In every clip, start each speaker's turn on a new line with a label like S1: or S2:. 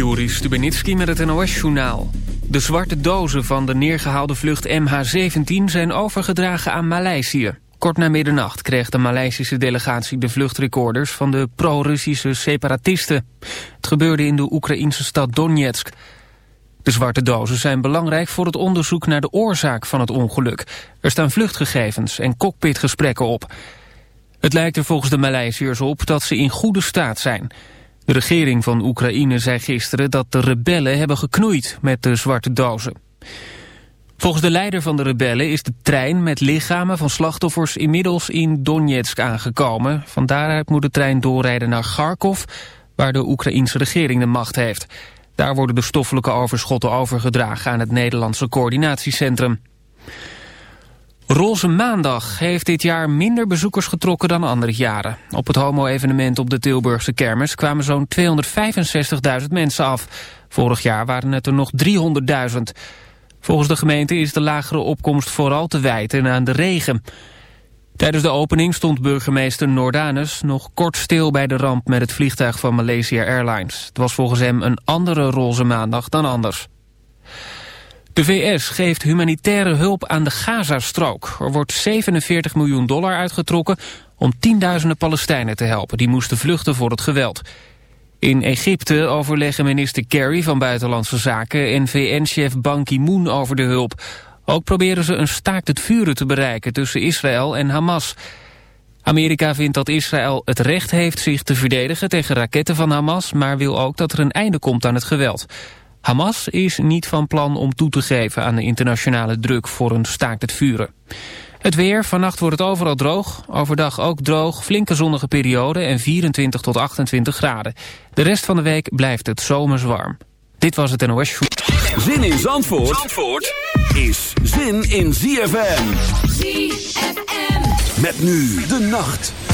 S1: Juri Stubenitski met het NOS-journaal. De zwarte dozen van de neergehaalde vlucht MH17 zijn overgedragen aan Maleisië. Kort na middernacht kreeg de Maleisische delegatie de vluchtrecorders van de pro-Russische separatisten. Het gebeurde in de Oekraïnse stad Donetsk. De zwarte dozen zijn belangrijk voor het onderzoek naar de oorzaak van het ongeluk. Er staan vluchtgegevens en cockpitgesprekken op. Het lijkt er volgens de Maleisiërs op dat ze in goede staat zijn... De regering van Oekraïne zei gisteren dat de rebellen hebben geknoeid met de zwarte dozen. Volgens de leider van de rebellen is de trein met lichamen van slachtoffers inmiddels in Donetsk aangekomen. Van daaruit moet de trein doorrijden naar Kharkov, waar de Oekraïense regering de macht heeft. Daar worden de stoffelijke overschotten overgedragen aan het Nederlandse coördinatiecentrum. Roze Maandag heeft dit jaar minder bezoekers getrokken dan andere jaren. Op het homo-evenement op de Tilburgse kermis kwamen zo'n 265.000 mensen af. Vorig jaar waren het er nog 300.000. Volgens de gemeente is de lagere opkomst vooral te wijten aan de regen. Tijdens de opening stond burgemeester Noordanus nog kort stil bij de ramp met het vliegtuig van Malaysia Airlines. Het was volgens hem een andere roze maandag dan anders. De VS geeft humanitaire hulp aan de Gazastrook. Er wordt 47 miljoen dollar uitgetrokken om tienduizenden Palestijnen te helpen... die moesten vluchten voor het geweld. In Egypte overleggen minister Kerry van Buitenlandse Zaken... en VN-chef Ban Ki-moon over de hulp. Ook proberen ze een staakt het vuren te bereiken tussen Israël en Hamas... Amerika vindt dat Israël het recht heeft zich te verdedigen tegen raketten van Hamas... maar wil ook dat er een einde komt aan het geweld. Hamas is niet van plan om toe te geven aan de internationale druk voor een staakt het vuren. Het weer, vannacht wordt het overal droog. Overdag ook droog, flinke zonnige periode en 24 tot 28 graden. De rest van de week blijft het zomers warm. Dit was het NOS Show.
S2: Zin in Zandvoort, Zandvoort is zin in ZFM.
S3: ZFM.
S2: Met nu de nacht.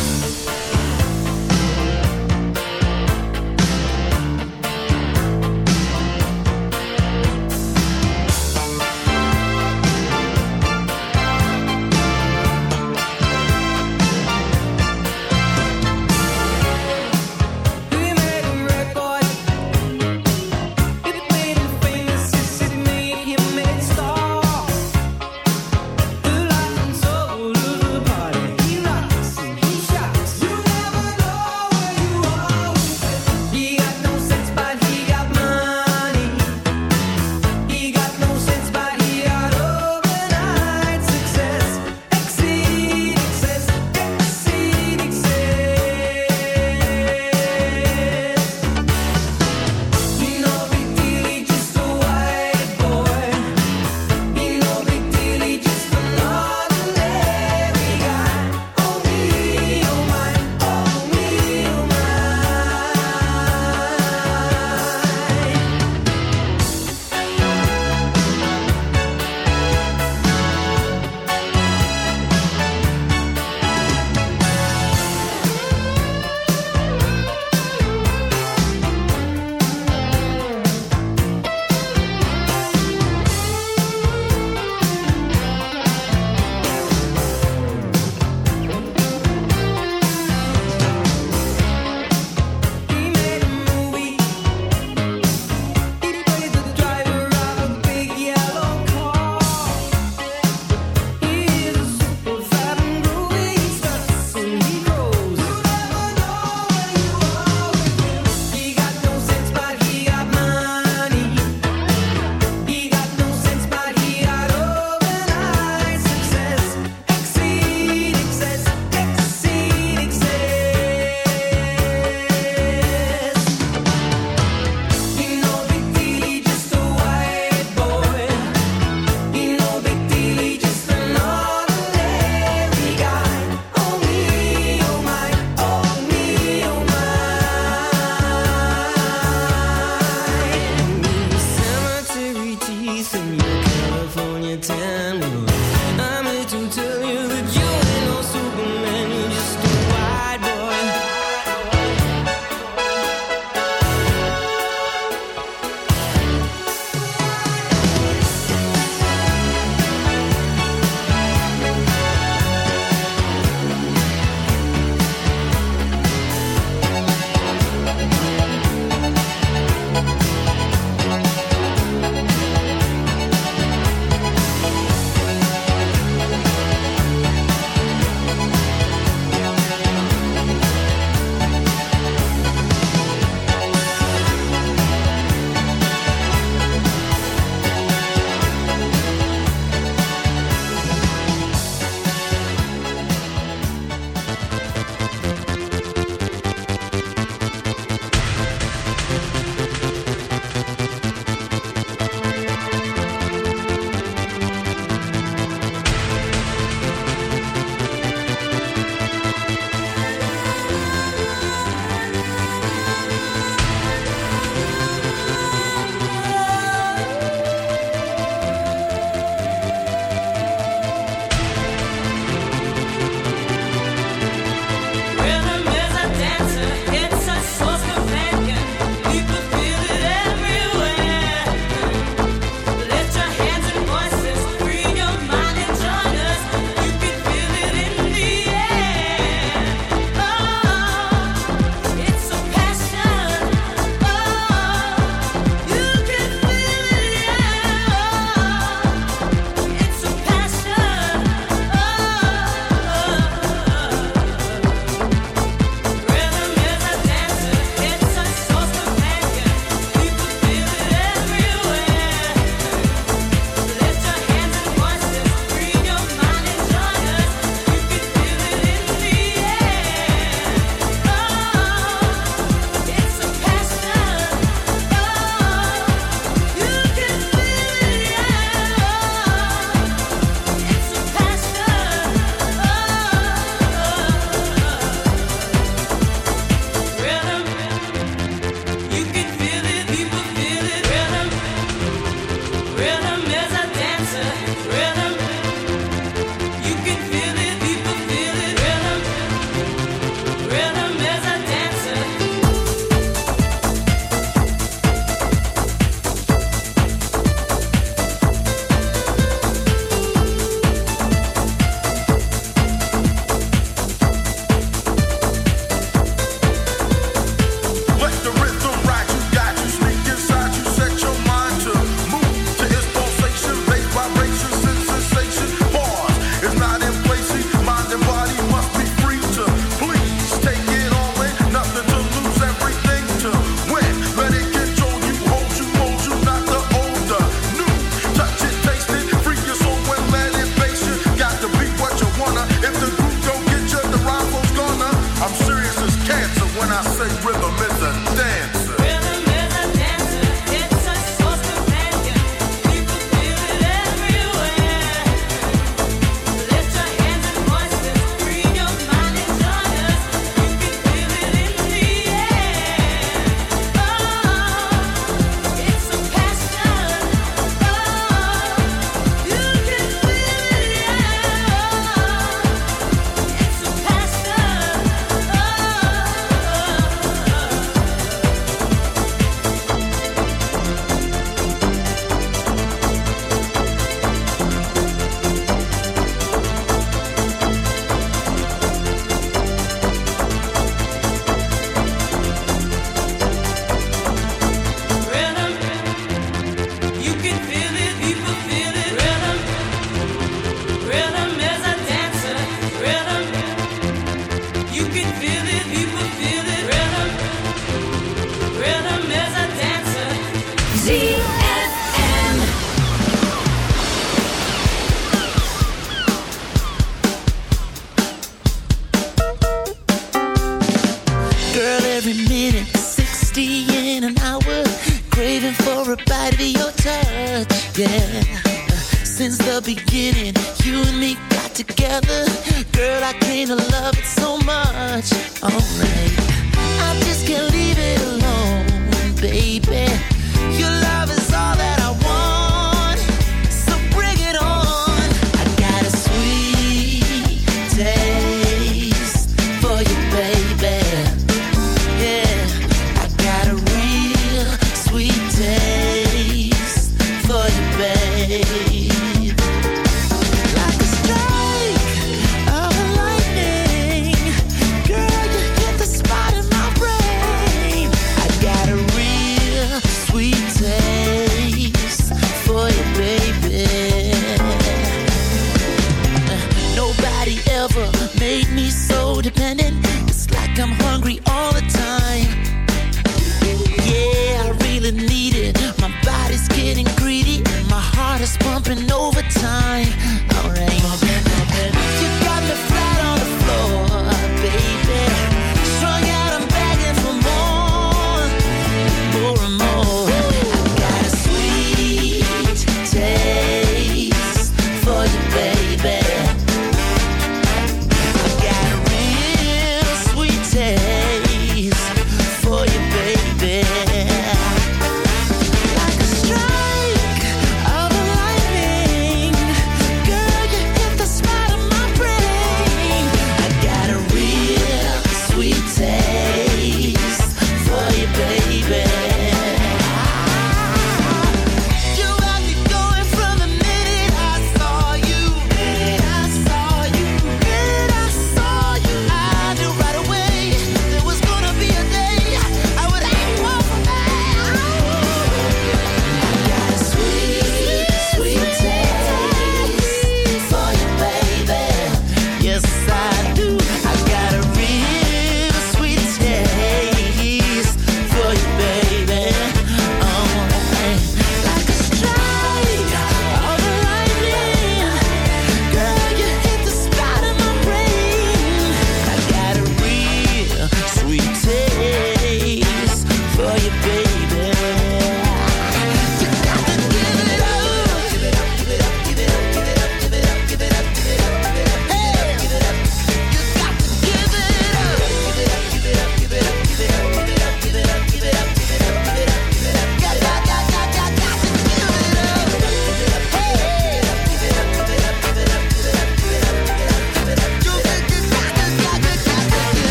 S4: together.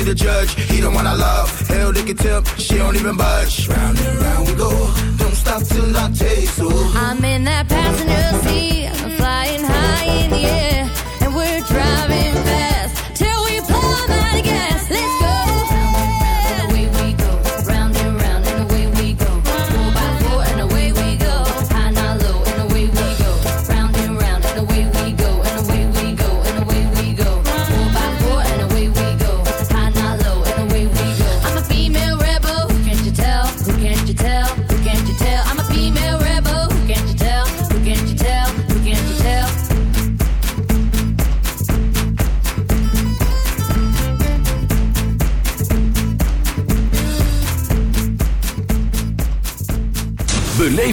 S5: see the judge, he the one I love. Hell, they can tell she don't even budge. Round and round we go, don't stop till I taste. Ooh.
S4: I'm in that
S6: past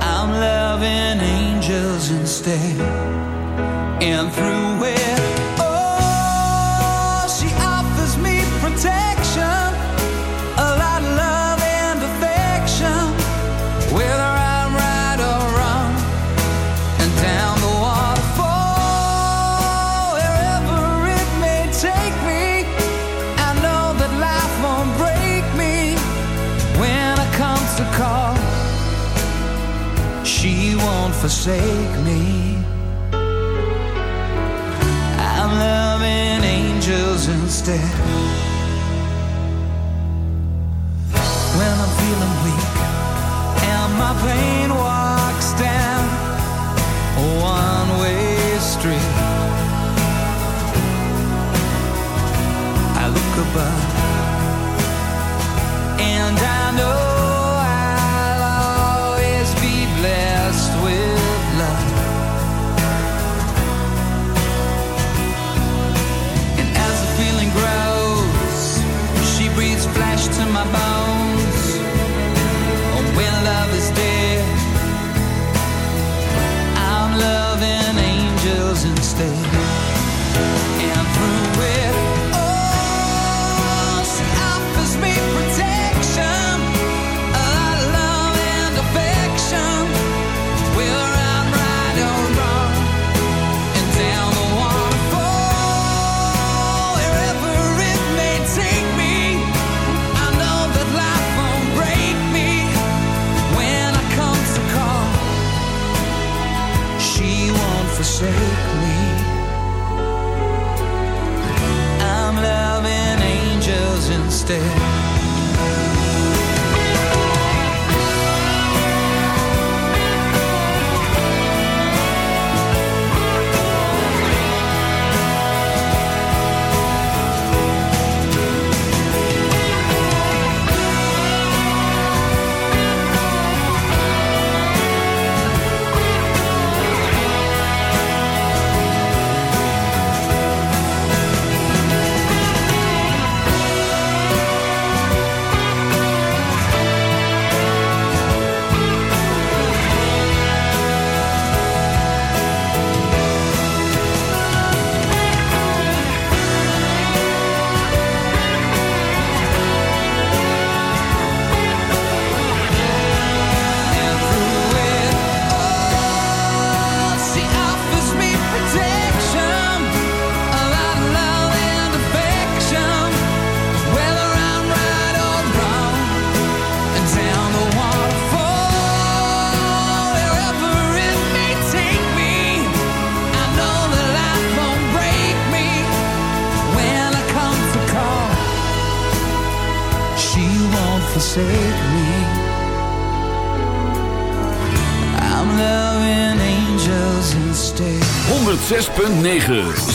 S7: I'm loving angels instead. My pain
S4: usted 106.9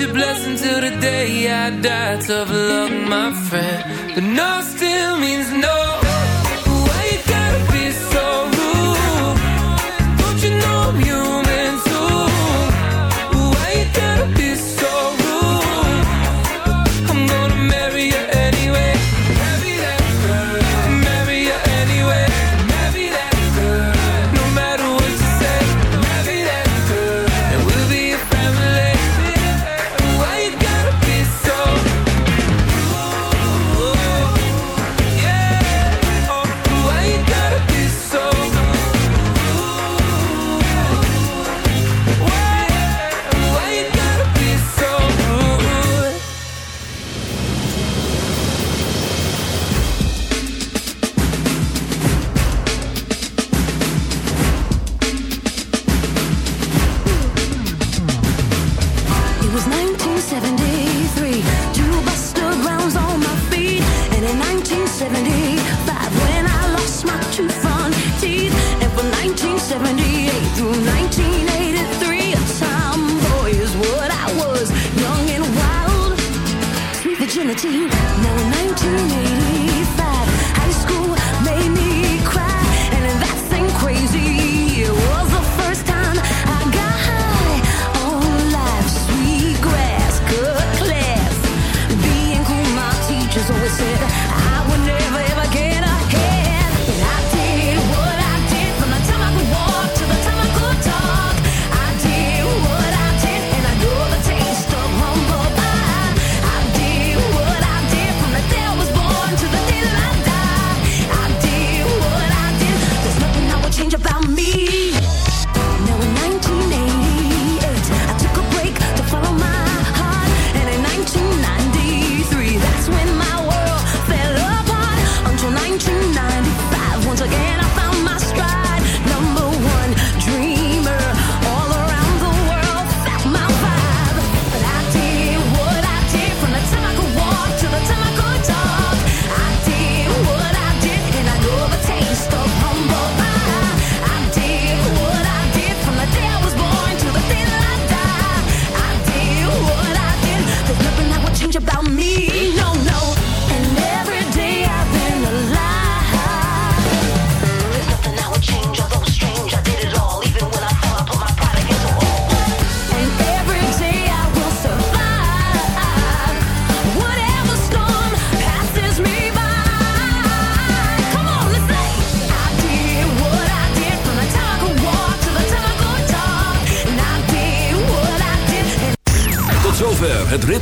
S4: your blessing till the
S8: day
S3: I die.
S2: Tough love.